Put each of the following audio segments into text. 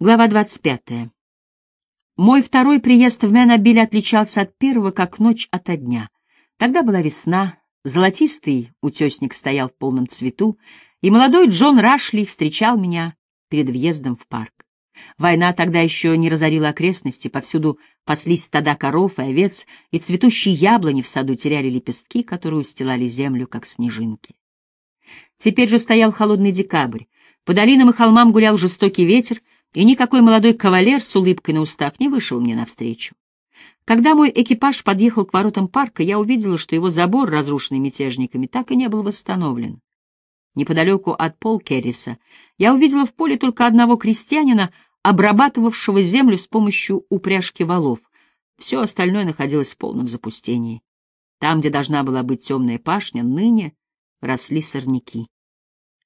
Глава 25. Мой второй приезд в Менобиль отличался от первого, как ночь ото дня. Тогда была весна, золотистый утесник стоял в полном цвету, и молодой Джон Рашли встречал меня перед въездом в парк. Война тогда еще не разорила окрестности, повсюду паслись стада коров и овец, и цветущие яблони в саду теряли лепестки, которые устилали землю, как снежинки. Теперь же стоял холодный декабрь, по долинам и холмам гулял жестокий ветер, и никакой молодой кавалер с улыбкой на устах не вышел мне навстречу. Когда мой экипаж подъехал к воротам парка, я увидела, что его забор, разрушенный мятежниками, так и не был восстановлен. Неподалеку от Полкерриса я увидела в поле только одного крестьянина, обрабатывавшего землю с помощью упряжки валов. Все остальное находилось в полном запустении. Там, где должна была быть темная пашня, ныне росли сорняки.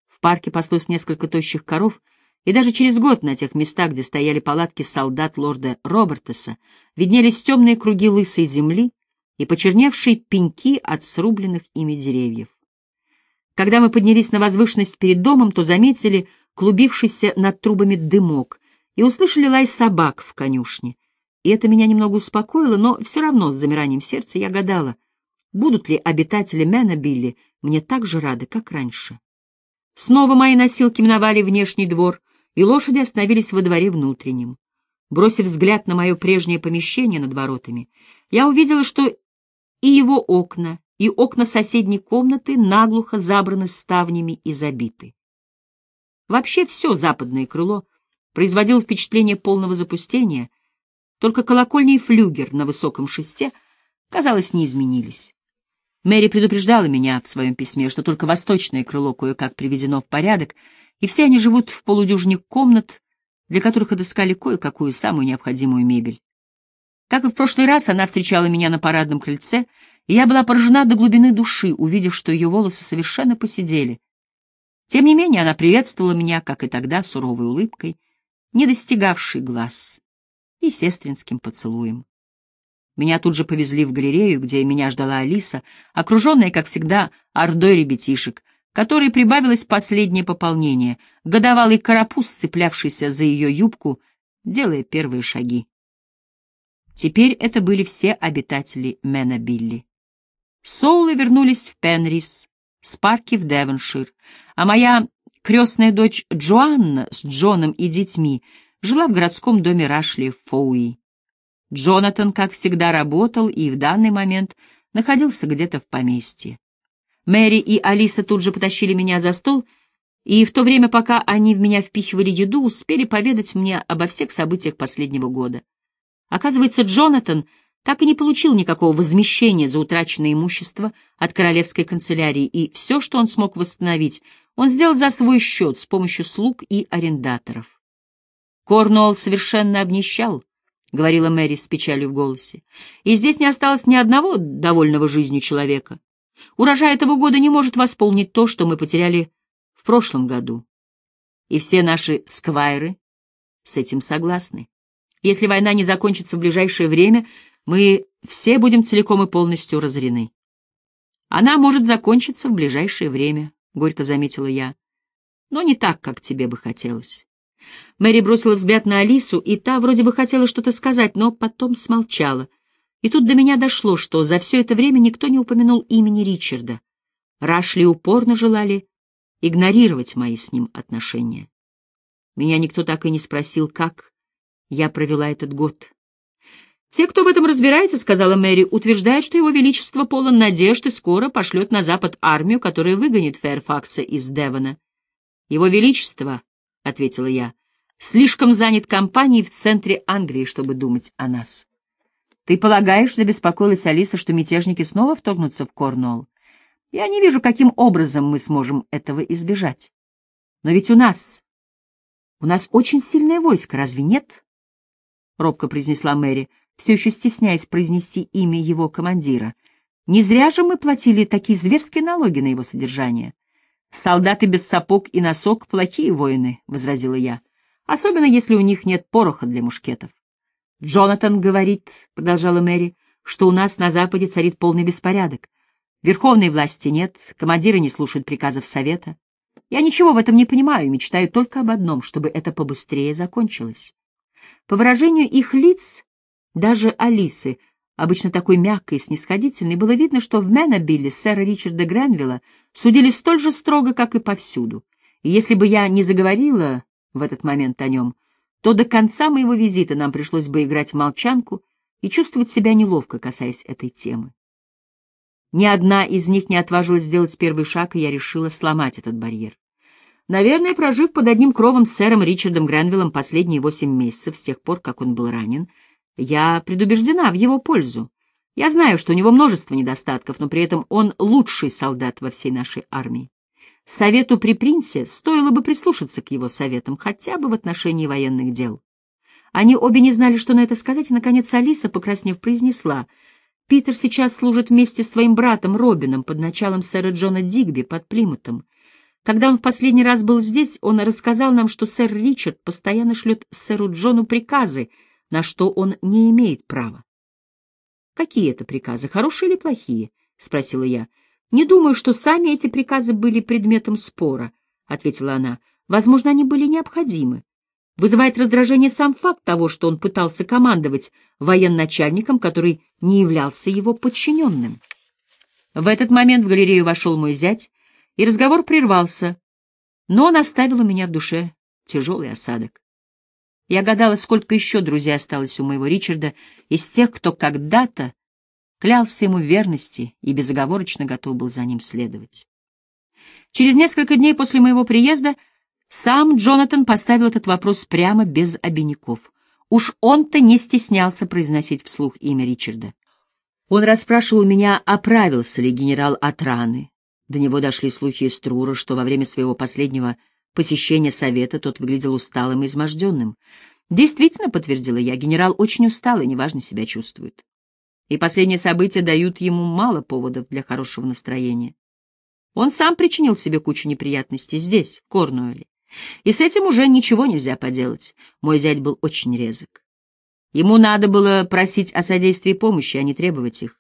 В парке паслось несколько тощих коров — и даже через год на тех местах, где стояли палатки солдат лорда Робертеса, виднелись темные круги лысой земли и почерневшие пеньки от срубленных ими деревьев. Когда мы поднялись на возвышенность перед домом, то заметили клубившийся над трубами дымок и услышали лай собак в конюшне. И это меня немного успокоило, но все равно с замиранием сердца я гадала, будут ли обитатели Менобилли мне так же рады, как раньше. Снова мои носилки миновали внешний двор, и лошади остановились во дворе внутреннем. Бросив взгляд на мое прежнее помещение над воротами, я увидела, что и его окна, и окна соседней комнаты наглухо забраны ставнями и забиты. Вообще все западное крыло производило впечатление полного запустения, только колокольня и флюгер на высоком шесте, казалось, не изменились. Мэри предупреждала меня в своем письме, что только восточное крыло кое-как приведено в порядок, и все они живут в полудюжне комнат, для которых отыскали кое-какую самую необходимую мебель. Как и в прошлый раз, она встречала меня на парадном крыльце, и я была поражена до глубины души, увидев, что ее волосы совершенно посидели. Тем не менее, она приветствовала меня, как и тогда, суровой улыбкой, не достигавшей глаз, и сестринским поцелуем. Меня тут же повезли в галерею, где меня ждала Алиса, окруженная, как всегда, ордой ребятишек — которой прибавилось последнее пополнение, годовалый карапуз, цеплявшийся за ее юбку, делая первые шаги. Теперь это были все обитатели Менобилли. Соулы вернулись в Пенрис, Спарки в Девоншир, а моя крестная дочь Джоанна с Джоном и детьми жила в городском доме Рашли в Фоуи. Джонатан, как всегда, работал и в данный момент находился где-то в поместье. Мэри и Алиса тут же потащили меня за стол, и в то время, пока они в меня впихивали еду, успели поведать мне обо всех событиях последнего года. Оказывается, Джонатан так и не получил никакого возмещения за утраченное имущество от королевской канцелярии, и все, что он смог восстановить, он сделал за свой счет с помощью слуг и арендаторов. Корнуолл совершенно обнищал, — говорила Мэри с печалью в голосе, — и здесь не осталось ни одного довольного жизнью человека. Урожай этого года не может восполнить то, что мы потеряли в прошлом году. И все наши сквайры с этим согласны. Если война не закончится в ближайшее время, мы все будем целиком и полностью разорены. Она может закончиться в ближайшее время, — горько заметила я, — но не так, как тебе бы хотелось. Мэри бросила взгляд на Алису, и та вроде бы хотела что-то сказать, но потом смолчала — и тут до меня дошло, что за все это время никто не упомянул имени Ричарда. Рашли упорно желали игнорировать мои с ним отношения. Меня никто так и не спросил, как я провела этот год. «Те, кто в этом разбирается, — сказала Мэри, — утверждают, что его величество полон надежд и скоро пошлет на запад армию, которая выгонит Фэрфакса из Девона. Его величество, — ответила я, — слишком занят кампанией в центре Англии, чтобы думать о нас. Ты полагаешь, забеспокоилась Алиса, что мятежники снова вторгнутся в Корнуолл? Я не вижу, каким образом мы сможем этого избежать. Но ведь у нас... У нас очень сильное войско, разве нет? Робко произнесла Мэри, все еще стесняясь произнести имя его командира. Не зря же мы платили такие зверские налоги на его содержание. Солдаты без сапог и носок — плохие воины, — возразила я, особенно если у них нет пороха для мушкетов. «Джонатан говорит, — продолжала Мэри, — что у нас на Западе царит полный беспорядок. Верховной власти нет, командиры не слушают приказов Совета. Я ничего в этом не понимаю мечтаю только об одном, чтобы это побыстрее закончилось. По выражению их лиц, даже Алисы, обычно такой мягкой и снисходительной, было видно, что в Менобилле сэра Ричарда Гренвилла судили столь же строго, как и повсюду. И если бы я не заговорила в этот момент о нем, то до конца моего визита нам пришлось бы играть в молчанку и чувствовать себя неловко, касаясь этой темы. Ни одна из них не отважилась сделать первый шаг, и я решила сломать этот барьер. Наверное, прожив под одним кровом с сэром Ричардом Гранвиллом последние восемь месяцев, с тех пор, как он был ранен, я предубеждена в его пользу. Я знаю, что у него множество недостатков, но при этом он лучший солдат во всей нашей армии. Совету при принце стоило бы прислушаться к его советам, хотя бы в отношении военных дел. Они обе не знали, что на это сказать, и, наконец, Алиса, покраснев, произнесла — Питер сейчас служит вместе с твоим братом Робином под началом сэра Джона Дигби под Плимутом. Когда он в последний раз был здесь, он рассказал нам, что сэр Ричард постоянно шлет сэру Джону приказы, на что он не имеет права. «Какие это приказы, хорошие или плохие?» — спросила я. «Не думаю, что сами эти приказы были предметом спора», — ответила она. «Возможно, они были необходимы. Вызывает раздражение сам факт того, что он пытался командовать военачальником, который не являлся его подчиненным. В этот момент в галерею вошел мой зять, и разговор прервался, но он оставил у меня в душе тяжелый осадок. Я гадала, сколько еще друзей осталось у моего Ричарда из тех, кто когда-то клялся ему в верности и безоговорочно готов был за ним следовать. Через несколько дней после моего приезда сам Джонатан поставил этот вопрос прямо без обиняков. Уж он-то не стеснялся произносить вслух имя Ричарда. Он расспрашивал меня, оправился ли генерал от раны. До него дошли слухи из Трура, что во время своего последнего посещения совета тот выглядел усталым и изможденным. Действительно, подтвердила я, генерал очень устал и неважно себя чувствует. И последние события дают ему мало поводов для хорошего настроения. Он сам причинил себе кучу неприятностей здесь, в Корнуэле. И с этим уже ничего нельзя поделать. Мой зять был очень резок. Ему надо было просить о содействии помощи, а не требовать их.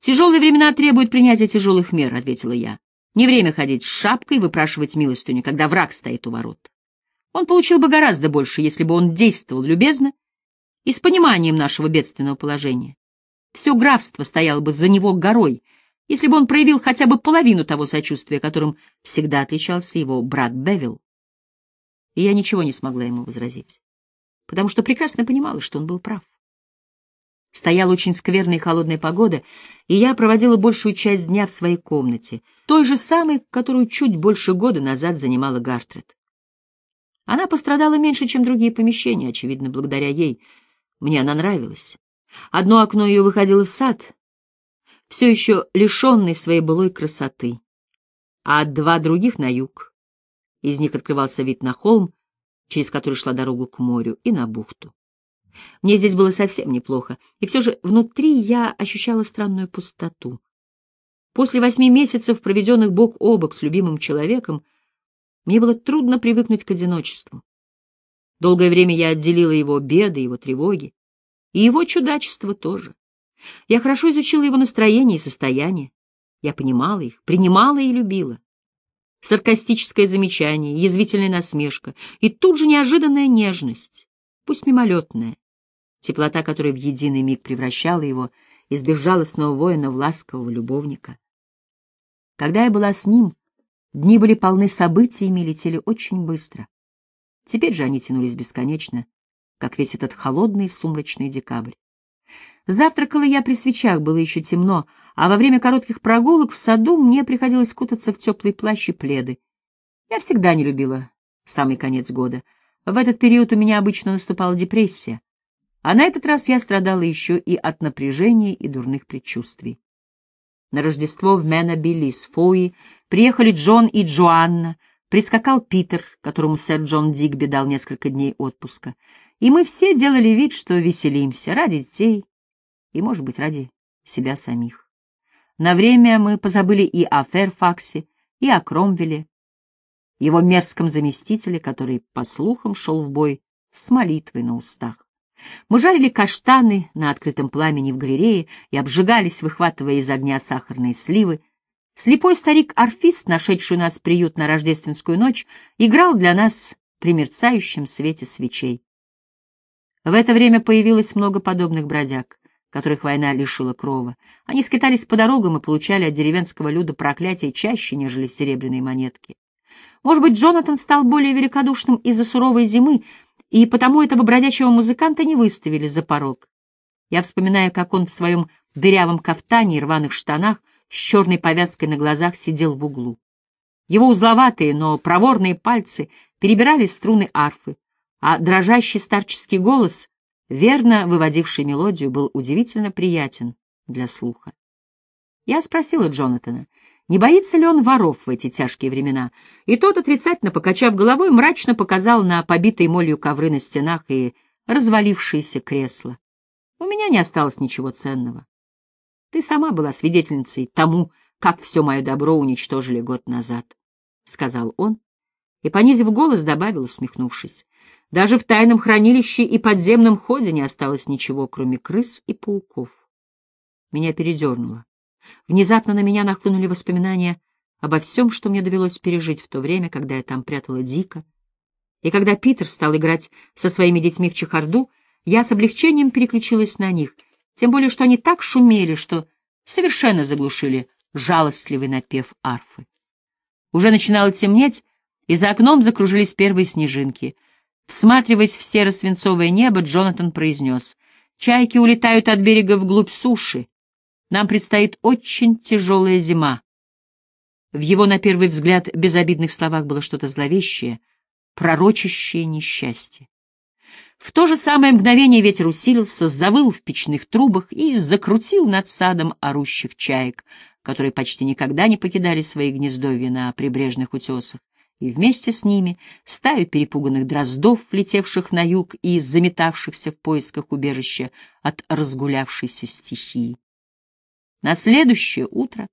«Тяжелые времена требуют принятия тяжелых мер», — ответила я. «Не время ходить с шапкой и выпрашивать милостыню, когда враг стоит у ворот. Он получил бы гораздо больше, если бы он действовал любезно и с пониманием нашего бедственного положения. Все графство стояло бы за него горой, если бы он проявил хотя бы половину того сочувствия, которым всегда отличался его брат Бевилл и я ничего не смогла ему возразить, потому что прекрасно понимала, что он был прав. Стояла очень скверная и холодная погода, и я проводила большую часть дня в своей комнате, той же самой, которую чуть больше года назад занимала Гартред. Она пострадала меньше, чем другие помещения, очевидно, благодаря ей. Мне она нравилась. Одно окно ее выходило в сад, все еще лишенный своей былой красоты, а два других — на юг. Из них открывался вид на холм, через который шла дорога к морю, и на бухту. Мне здесь было совсем неплохо, и все же внутри я ощущала странную пустоту. После восьми месяцев, проведенных бок о бок с любимым человеком, мне было трудно привыкнуть к одиночеству. Долгое время я отделила его беды, его тревоги, и его чудачество тоже. Я хорошо изучила его настроение и состояние. Я понимала их, принимала и любила саркастическое замечание, язвительная насмешка и тут же неожиданная нежность, пусть мимолетная, теплота которой в единый миг превращала его из безжалостного воина в ласкового любовника. Когда я была с ним, дни были полны событиями и летели очень быстро. Теперь же они тянулись бесконечно, как весь этот холодный сумрачный декабрь. Завтракала я при свечах, было еще темно, а во время коротких прогулок в саду мне приходилось кутаться в теплый плащ и пледы. Я всегда не любила самый конец года. В этот период у меня обычно наступала депрессия, а на этот раз я страдала еще и от напряжения и дурных предчувствий. На Рождество в Менобилли из Фои приехали Джон и Джоанна, прискакал Питер, которому сэр Джон Дигби дал несколько дней отпуска, и мы все делали вид, что веселимся ради детей, и, может быть, ради себя самих. На время мы позабыли и о Ферфаксе, и о Кромвеле, его мерзком заместителе, который, по слухам, шел в бой с молитвой на устах. Мы жарили каштаны на открытом пламени в галерее и обжигались, выхватывая из огня сахарные сливы. Слепой старик-орфист, нашедший у нас приют на рождественскую ночь, играл для нас при мерцающем свете свечей. В это время появилось много подобных бродяг, которых война лишила крова. Они скитались по дорогам и получали от деревенского люда проклятия чаще, нежели серебряные монетки. Может быть, Джонатан стал более великодушным из-за суровой зимы, и потому этого бродячего музыканта не выставили за порог. Я вспоминаю, как он в своем дырявом кафтане и рваных штанах с черной повязкой на глазах сидел в углу. Его узловатые, но проворные пальцы перебирали струны арфы, а дрожащий старческий голос, верно выводивший мелодию, был удивительно приятен для слуха. Я спросила Джонатана, не боится ли он воров в эти тяжкие времена, и тот, отрицательно покачав головой, мрачно показал на побитые молью ковры на стенах и развалившиеся кресла. У меня не осталось ничего ценного. Ты сама была свидетельницей тому, как все мое добро уничтожили год назад, — сказал он, и, понизив голос, добавил, усмехнувшись. Даже в тайном хранилище и подземном ходе не осталось ничего, кроме крыс и пауков. Меня передернуло. Внезапно на меня нахлынули воспоминания обо всем, что мне довелось пережить в то время, когда я там прятала Дика. И когда Питер стал играть со своими детьми в чехарду, я с облегчением переключилась на них, тем более что они так шумели, что совершенно заглушили жалостливый напев арфы. Уже начинало темнеть, и за окном закружились первые снежинки. Всматриваясь в серо-свинцовое небо, Джонатан произнес, «Чайки улетают от берега вглубь суши. Нам предстоит очень тяжелая зима». В его, на первый взгляд, безобидных словах было что-то зловещее, пророчащее несчастье. В то же самое мгновение ветер усилился, завыл в печных трубах и закрутил над садом орущих чаек, которые почти никогда не покидали свои гнездовья на прибрежных утесах и вместе с ними стаю перепуганных дроздов, летевших на юг и заметавшихся в поисках убежища от разгулявшейся стихии. На следующее утро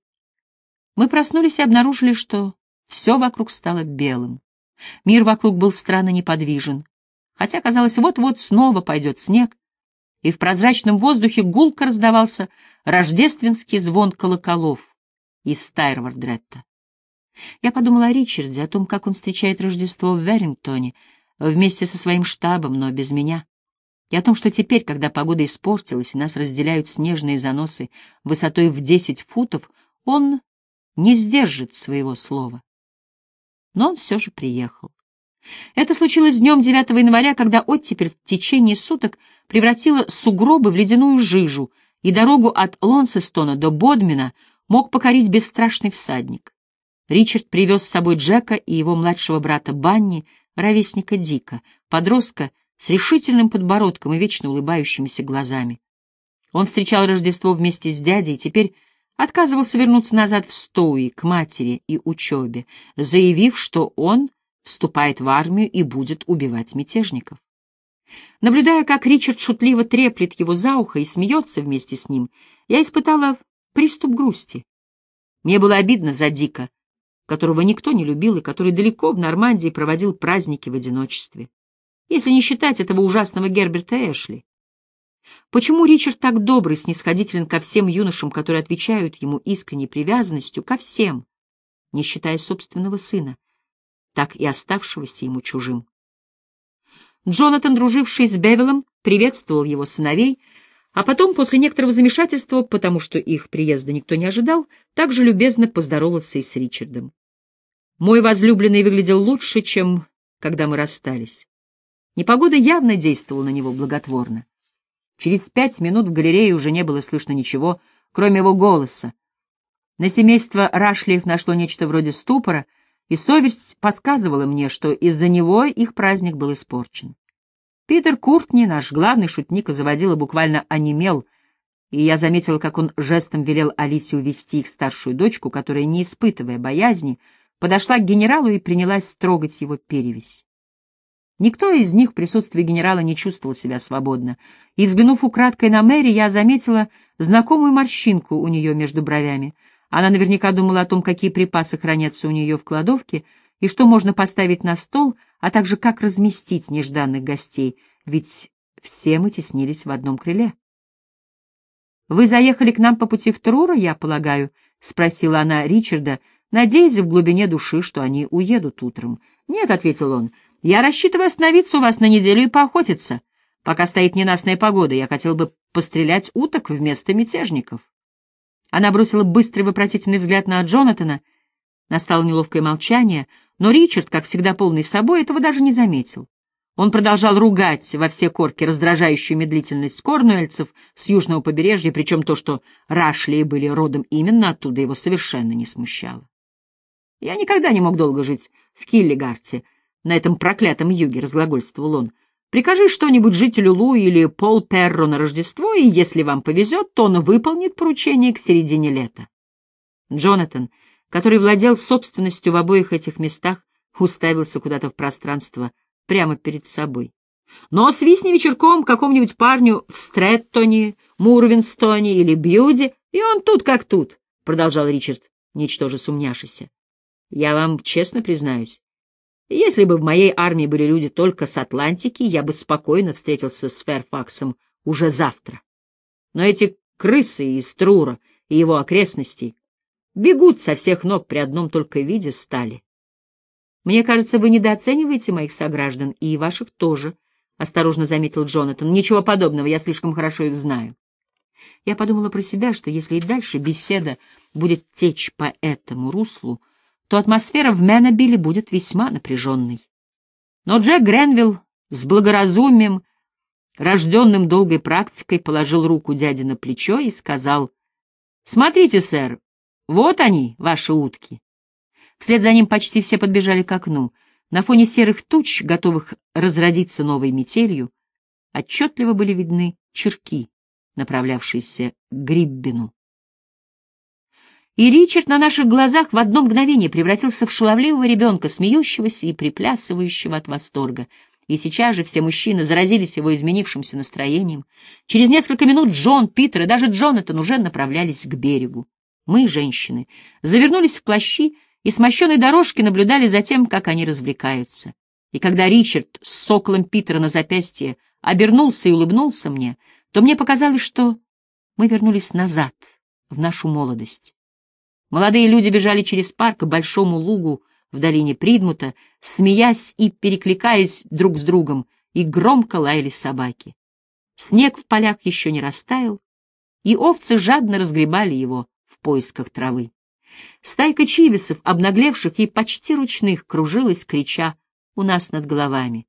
мы проснулись и обнаружили, что все вокруг стало белым. Мир вокруг был странно неподвижен, хотя, казалось, вот-вот снова пойдет снег, и в прозрачном воздухе гулко раздавался рождественский звон колоколов из Стайрвардретта. Я подумала о Ричарде, о том, как он встречает Рождество в Верингтоне, вместе со своим штабом, но без меня. И о том, что теперь, когда погода испортилась и нас разделяют снежные заносы высотой в десять футов, он не сдержит своего слова. Но он все же приехал. Это случилось днем 9 января, когда оттепель в течение суток превратила сугробы в ледяную жижу, и дорогу от Лонсестона до Бодмина мог покорить бесстрашный всадник. Ричард привез с собой Джека и его младшего брата Банни, ровесника Дика, подростка с решительным подбородком и вечно улыбающимися глазами. Он встречал Рождество вместе с дядей и теперь отказывался вернуться назад в Стоуи, к матери и учебе, заявив, что он вступает в армию и будет убивать мятежников. Наблюдая, как Ричард шутливо треплет его за ухо и смеется вместе с ним, я испытала приступ грусти. Мне было обидно за Дика, которого никто не любил и который далеко в Нормандии проводил праздники в одиночестве. Если не считать этого ужасного Герберта Эшли. Почему Ричард так добрый, снисходителен ко всем юношам, которые отвечают ему искренней привязанностью, ко всем, не считая собственного сына, так и оставшегося ему чужим? Джонатан, друживший с Бевелом, приветствовал его сыновей, а потом, после некоторого замешательства, потому что их приезда никто не ожидал, также любезно поздоровался и с Ричардом. Мой возлюбленный выглядел лучше, чем когда мы расстались. Непогода явно действовала на него благотворно. Через пять минут в галерее уже не было слышно ничего, кроме его голоса. На семейство Рашлиев нашло нечто вроде ступора, и совесть подсказывала мне, что из-за него их праздник был испорчен. Питер Куртни, наш главный шутник, заводила буквально онемел, и я заметил, как он жестом велел Алисе увести их старшую дочку, которая, не испытывая боязни, подошла к генералу и принялась трогать его перевязь. Никто из них в присутствии генерала не чувствовал себя свободно, и, взглянув украдкой на Мэри, я заметила знакомую морщинку у нее между бровями. Она наверняка думала о том, какие припасы хранятся у нее в кладовке, и что можно поставить на стол, а также как разместить нежданных гостей, ведь все мы теснились в одном крыле. «Вы заехали к нам по пути в Трура, я полагаю?» — спросила она Ричарда, надеясь в глубине души, что они уедут утром. «Нет», — ответил он, — «я рассчитываю остановиться у вас на неделю и поохотиться. Пока стоит ненастная погода, я хотел бы пострелять уток вместо мятежников». Она бросила быстрый вопросительный взгляд на Джонатана. Настало неловкое молчание, но Ричард, как всегда полный собой, этого даже не заметил. Он продолжал ругать во все корки раздражающую медлительность корнуэльцев с южного побережья, причем то, что Рашли были родом именно оттуда, его совершенно не смущало. «Я никогда не мог долго жить в Киллигарте, на этом проклятом юге», — разглагольствовал он. «Прикажи что-нибудь жителю Лу или Пол Перро на Рождество, и, если вам повезет, то он выполнит поручение к середине лета». Джонатан, который владел собственностью в обоих этих местах, уставился куда-то в пространство — прямо перед собой. Но свистни вечерком какому-нибудь парню в Стрэттоне, Мурвинстоне или Бьюди, и он тут как тут, — продолжал Ричард, ничтоже сумняшися. Я вам честно признаюсь, если бы в моей армии были люди только с Атлантики, я бы спокойно встретился с Ферфаксом уже завтра. Но эти крысы из Трура и его окрестностей бегут со всех ног при одном только виде стали. Мне кажется, вы недооцениваете моих сограждан, и ваших тоже, — осторожно заметил Джонатан. Ничего подобного, я слишком хорошо их знаю. Я подумала про себя, что если и дальше беседа будет течь по этому руслу, то атмосфера в Менобиле будет весьма напряженной. Но Джек Гренвилл с благоразумием, рожденным долгой практикой, положил руку дяде на плечо и сказал, «Смотрите, сэр, вот они, ваши утки. Вслед за ним почти все подбежали к окну. На фоне серых туч, готовых разродиться новой метелью, отчетливо были видны черки, направлявшиеся к Гриббину. И Ричард на наших глазах в одно мгновение превратился в шаловливого ребенка, смеющегося и приплясывающего от восторга. И сейчас же все мужчины заразились его изменившимся настроением. Через несколько минут Джон, Питер и даже Джонатан уже направлялись к берегу. Мы, женщины, завернулись в плащи и с мощенной дорожки наблюдали за тем, как они развлекаются. И когда Ричард с соколом Питера на запястье обернулся и улыбнулся мне, то мне показалось, что мы вернулись назад, в нашу молодость. Молодые люди бежали через парк к большому лугу в долине Придмута, смеясь и перекликаясь друг с другом, и громко лаяли собаки. Снег в полях еще не растаял, и овцы жадно разгребали его поисках травы. Стайка чибисов, обнаглевших и почти ручных, кружилась, крича у нас над головами.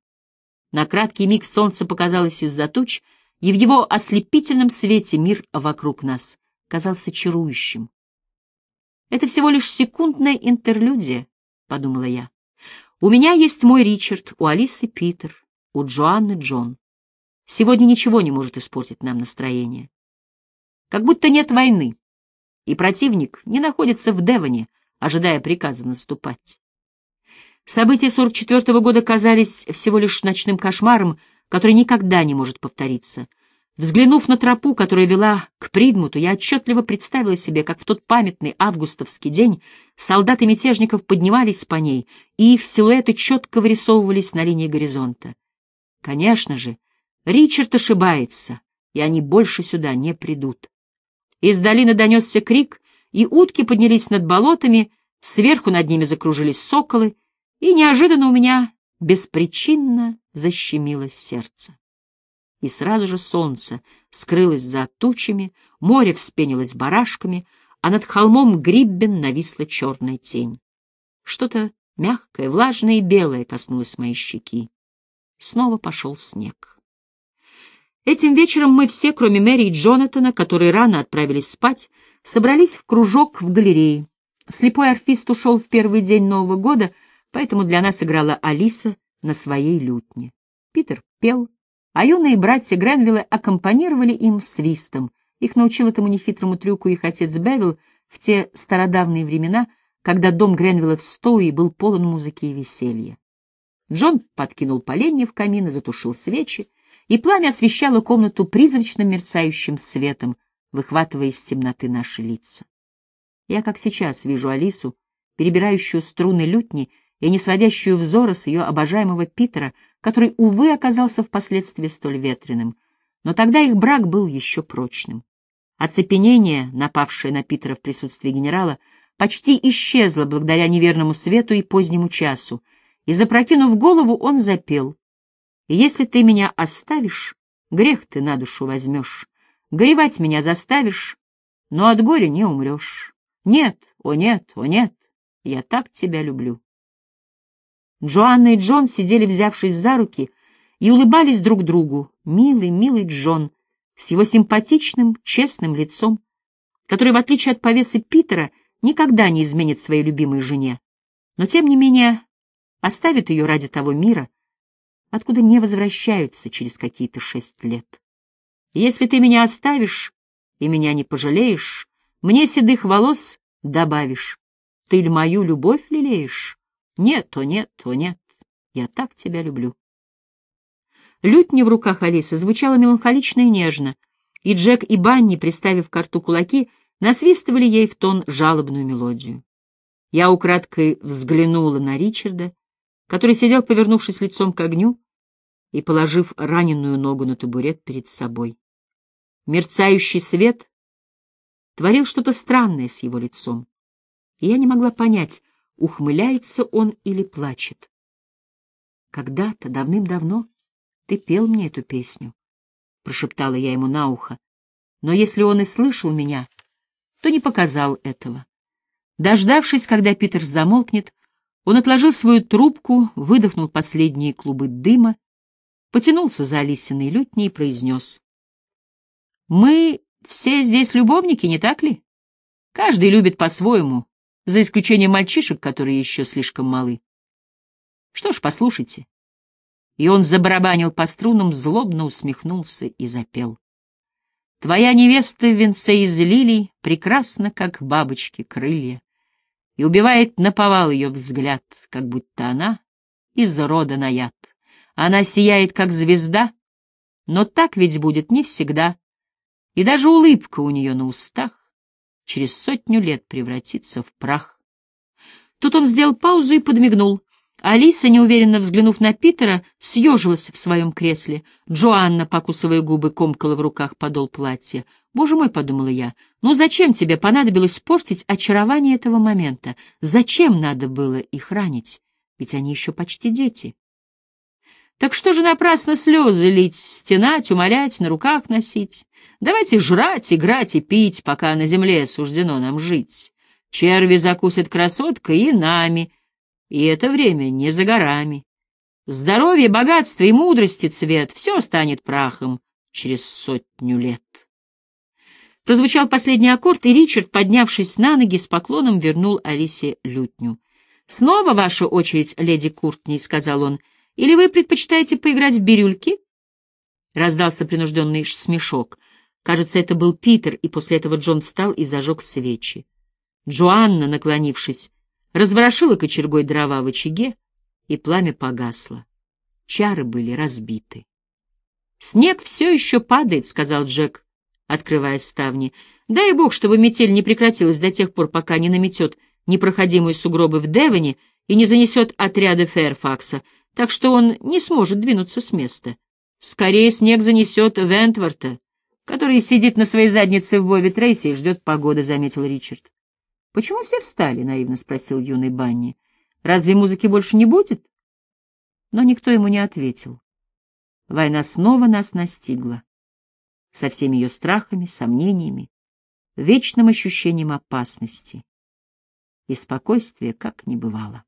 На краткий миг солнце показалось из-за туч, и в его ослепительном свете мир вокруг нас казался чарующим. «Это всего лишь секундная интерлюдия», — подумала я. «У меня есть мой Ричард, у Алисы Питер, у Джоанны Джон. Сегодня ничего не может испортить нам настроение. Как будто нет войны, и противник не находится в Девоне, ожидая приказа наступать. События 44 -го года казались всего лишь ночным кошмаром, который никогда не может повториться. Взглянув на тропу, которая вела к Придмуту, я отчетливо представила себе, как в тот памятный августовский день солдаты мятежников поднимались по ней, и их силуэты четко вырисовывались на линии горизонта. Конечно же, Ричард ошибается, и они больше сюда не придут. Из долины донесся крик, и утки поднялись над болотами, сверху над ними закружились соколы, и неожиданно у меня беспричинно защемило сердце. И сразу же солнце скрылось за тучами, море вспенилось барашками, а над холмом Гриббен нависла черная тень. Что-то мягкое, влажное и белое коснулось моей щеки. Снова пошел снег. Этим вечером мы все, кроме Мэри и Джонатана, которые рано отправились спать, собрались в кружок в галерее. Слепой орфист ушел в первый день Нового года, поэтому для нас играла Алиса на своей лютне. Питер пел, а юные братья Гренвилла аккомпанировали им свистом. Их научил этому нехитрому трюку их отец Бевил в те стародавние времена, когда дом Гренвилла в Стоуи был полон музыки и веселья. Джон подкинул поленья в камин и затушил свечи, и пламя освещало комнату призрачным мерцающим светом, выхватывая из темноты наши лица. Я, как сейчас, вижу Алису, перебирающую струны лютни и не сводящую взора с ее обожаемого Питера, который, увы, оказался впоследствии столь ветреным, но тогда их брак был еще прочным. Оцепенение, напавшее на Питера в присутствии генерала, почти исчезло благодаря неверному свету и позднему часу, и, запрокинув голову, он запел. «Если ты меня оставишь, грех ты на душу возьмешь, горевать меня заставишь, но от горя не умрешь. Нет, о нет, о нет, я так тебя люблю». Джоанна и Джон сидели, взявшись за руки, и улыбались друг другу. Милый, милый Джон, с его симпатичным, честным лицом, который, в отличие от повесы Питера, никогда не изменит своей любимой жене, но, тем не менее, оставит ее ради того мира, откуда не возвращаются через какие-то шесть лет. Если ты меня оставишь и меня не пожалеешь, мне седых волос добавишь, ты ль мою любовь лелеешь? Нет, о нет, о нет, я так тебя люблю. Лютня в руках Алисы звучала меланхолично и нежно, и Джек и Банни, приставив к рту кулаки, насвистывали ей в тон жалобную мелодию. Я украдкой взглянула на Ричарда, который сидел, повернувшись лицом к огню и положив раненую ногу на табурет перед собой. Мерцающий свет творил что-то странное с его лицом, и я не могла понять, ухмыляется он или плачет. Когда-то, давным-давно, ты пел мне эту песню, — прошептала я ему на ухо, но если он и слышал меня, то не показал этого. Дождавшись, когда Питер замолкнет, он отложил свою трубку, выдохнул последние клубы дыма, потянулся за Алисиной лютней и произнес. — Мы все здесь любовники, не так ли? Каждый любит по-своему, за исключением мальчишек, которые еще слишком малы. Что ж, послушайте. И он забарабанил по струнам, злобно усмехнулся и запел. Твоя невеста в венце из лилий прекрасна, как бабочки крылья, и убивает наповал ее взгляд, как будто она из рода на яд. Она сияет, как звезда, но так ведь будет не всегда, и даже улыбка у нее на устах через сотню лет превратиться в прах. Тут он сделал паузу и подмигнул. Алиса, неуверенно взглянув на Питера, съежилась в своем кресле. Джоанна, покусывая губы, комкала в руках подол платья. «Боже мой», — подумала я, — «ну зачем тебе понадобилось портить очарование этого момента? Зачем надо было их ранить? Ведь они еще почти дети». Так что же напрасно слезы лить, стенать, умолять, на руках носить? Давайте жрать, играть и пить, пока на земле суждено нам жить. Черви закусят красоткой и нами, и это время не за горами. Здоровье, богатство и мудрости цвет — все станет прахом через сотню лет. Прозвучал последний аккорд, и Ричард, поднявшись на ноги, с поклоном вернул Алисе лютню. «Снова ваша очередь, леди Куртни», — сказал он, — или вы предпочитаете поиграть в бирюльки?» Раздался принужденный смешок. Кажется, это был Питер, и после этого Джон встал и зажег свечи. Джоанна, наклонившись, разворошила кочергой дрова в очаге, и пламя погасло. Чары были разбиты. «Снег все еще падает», — сказал Джек, открывая ставни. «Дай бог, чтобы метель не прекратилась до тех пор, пока не наметет непроходимые сугробы в Девоне и не занесет отряды Фэрфакса так что он не сможет двинуться с места. Скорее снег занесет Вентворта, который сидит на своей заднице в Вове Трейсе и ждет погоды, — заметил Ричард. — Почему все встали? — наивно спросил юный Банни. — Разве музыки больше не будет? Но никто ему не ответил. Война снова нас настигла. Со всеми ее страхами, сомнениями, вечным ощущением опасности. И спокойствия как не бывало.